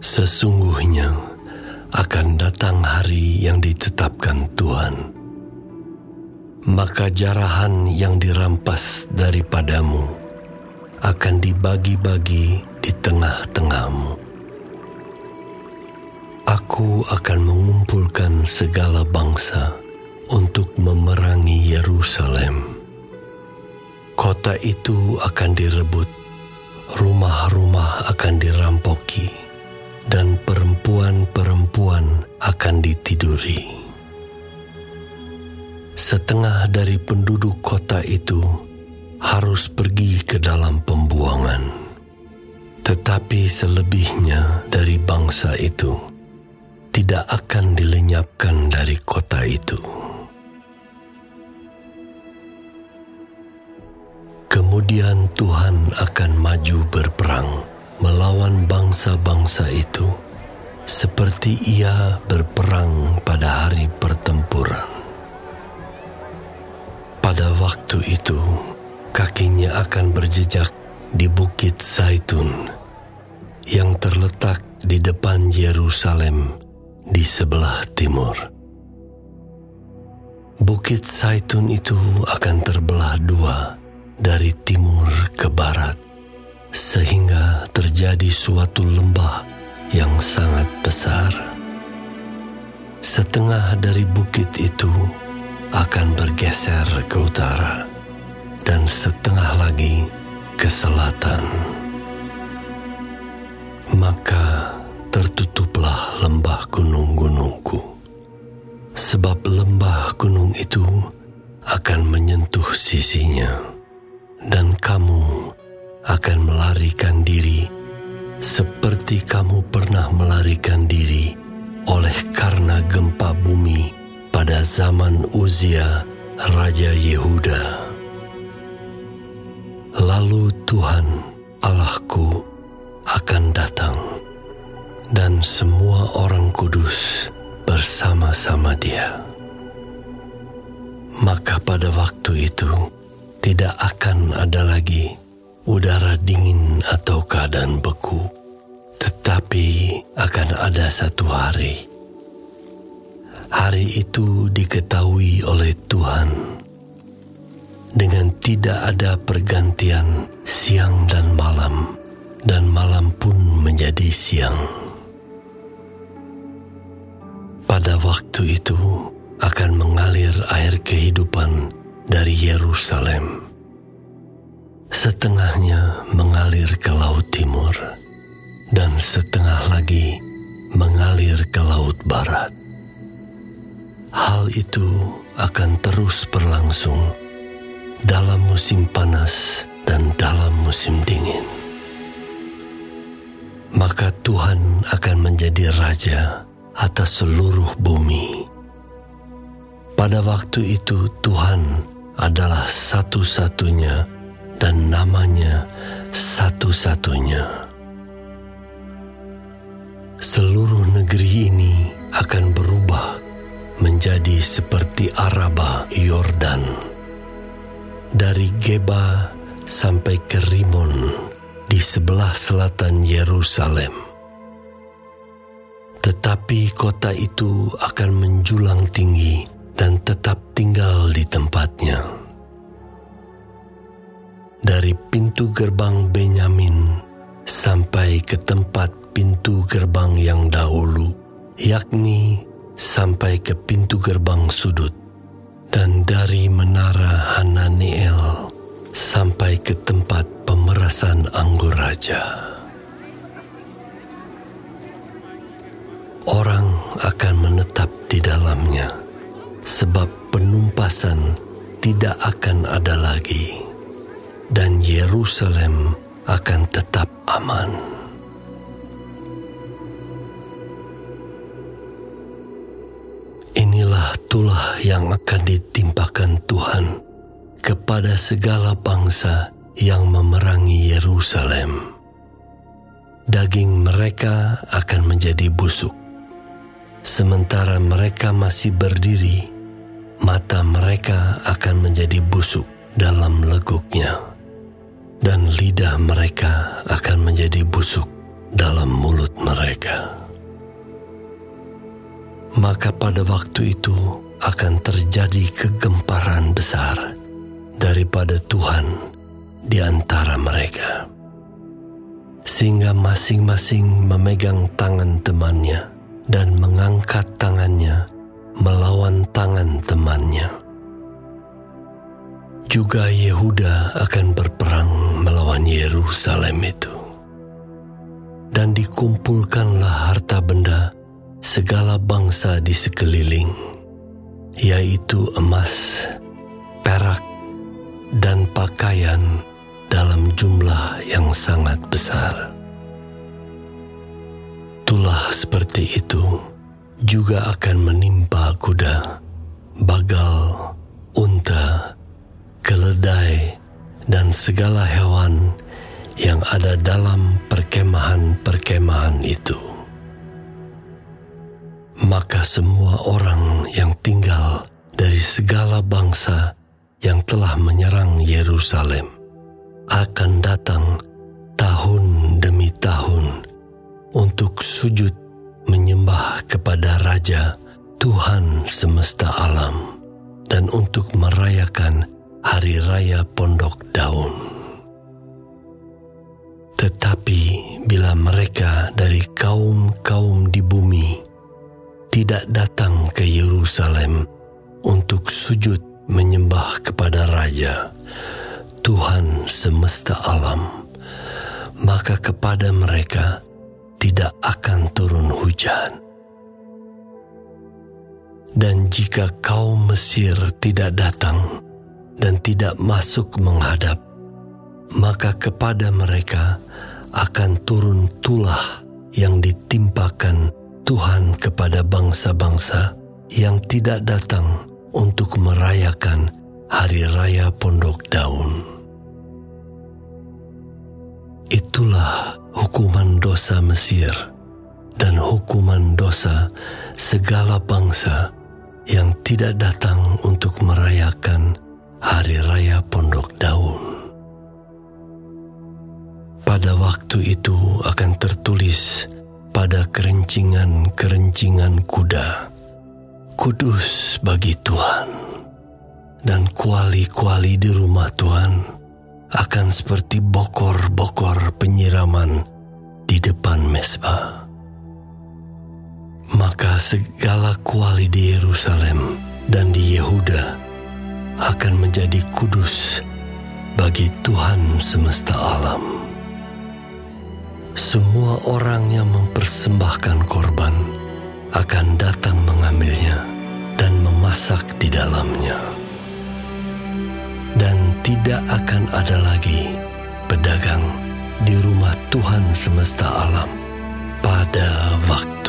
Sesungguhnya akan datang hari yang ditetapkan Tuhan. Maka jarahan yang dirampas daripadamu akan dibagi-bagi di tengah-tengahmu. Aku akan mengumpulkan segala bangsa untuk memerangi Yerusalem. Kota itu akan direbut, rumah-rumah akan dirampoki, akan ditiduri. Setengah dari penduduk kota itu harus pergi ke dalam pembuangan, tetapi selebihnya dari bangsa itu tidak akan dilenyapkan dari kota itu. Kemudian Tuhan akan maju berperang melawan bangsa-bangsa itu, seperti Ia berperang pada hari pertempuran. Pada waktu itu, kakinya akan berjejak di Bukit Zaitun yang terletak di depan Yerusalem di sebelah timur. Bukit Zaitun itu akan terbelah dua dari timur ke barat, sehingga terjadi suatu lembah yang sangat besar. Setengah dari bukit itu akan bergeser ke utara, dan setengah lagi ke selatan. Maka tertutuplah lembah gunung-gunungku, sebab lembah gunung itu akan menyentuh sisinya, dan kamu akan melarikan diri seperti kamu pernah melarikan diri oleh karena gempa bumi pada zaman Uzia, Raja Yehuda. Lalu Tuhan Allahku akan datang dan semua orang kudus bersama-sama dia. Maka pada waktu itu tidak akan ada lagi udara dingin atau keadaan beku, tetapi akan ada satu hari Hari itu diketahui oleh Tuhan dengan tidak ada pergantian siang dan malam, dan malam pun menjadi siang. Pada waktu itu akan mengalir air kehidupan dari Yerusalem. Setengahnya mengalir ke Laut Timur, dan setengah lagi mengalir ke Laut Barat. Hal itu akan terus berlangsung dalam musim panas dan dalam musim dingin. Maka Tuhan akan menjadi raja atas seluruh bumi. Pada waktu itu Tuhan adalah satu-satunya dan namanya satu-satunya. Seluruh negeri ini akan berubah menjadi seperti Araba Yordan. Dari Geba sampai ke Rimon di sebelah selatan Yerusalem. Tetapi kota itu akan menjulang tinggi dan tetap tinggal di tempatnya. Dari pintu gerbang Benyamin sampai ke tempat pintu gerbang yang dahulu, yakni sampai ke pintu gerbang sudut, dan dari menara Hananiel sampai ke tempat pemerasan anggur raja. Orang akan menetap di dalamnya, sebab penumpasan tidak akan ada lagi, dan Yerusalem akan tetap aman. Inilah tulah yang akan ditimpakan Tuhan kepada segala bangsa yang memerangi Yerusalem. Daging mereka akan menjadi busuk, sementara mereka masih berdiri. Mata mereka akan menjadi busuk dalam leguknya, dan lidah mereka akan menjadi busuk dalam mulut mereka. Maka pada waktu itu akan terjadi kegemparan besar daripada Tuhan di antara mereka. Sehingga masing-masing memegang tangan temannya dan mengangkat tangannya melawan tangan temannya. Juga Yehuda akan berperang melawan Yerusalem itu. Dan dikumpulkanlah harta benda segala bangsa di sekeliling, yaitu emas, perak, dan pakaian dalam jumlah yang sangat besar. Tulah seperti itu juga akan menimpa kuda, bagal, unta, keledai, segala hewan yang ada dalam perkemahan-perkemahan itu. Maka semua orang yang tinggal dari segala bangsa yang telah menyerang Yerusalem akan datang tahun demi tahun untuk sujud menyembah kepada Raja Tuhan semesta alam dan untuk merayakan hari raya pondok daun. Tetapi bila mereka dari kaum-kaum di bumi tidak datang ke Yerusalem untuk sujud menyembah kepada Raja, Tuhan semesta alam, maka kepada mereka tidak akan turun hujan. Dan jika kaum Mesir tidak datang dan tidak masuk menghadap, maka kepada mereka akan turun tulah yang ditimpakan Tuhan kepada bangsa-bangsa yang tidak datang untuk merayakan hari raya pondok daun. Itulah hukuman dosa Mesir dan hukuman dosa segala bangsa yang tidak datang untuk merayakan hari raya pondok daun. Pada waktu itu akan tertulis pada kerencingan-kerencingan kuda. Kudus bagi Tuhan, dan kuali-kuali di rumah Tuhan akan seperti bokor-bokor penyiraman di depan mesbah. Maka segala kuali di Yerusalem dan di Yehuda akan menjadi kudus bagi Tuhan semesta alam. Semua orang yang mempersembahkan korban akan datang mengambilnya dan memasak di dalamnya. Dan tidak akan ada lagi pedagang di rumah Tuhan semesta alam pada waktu.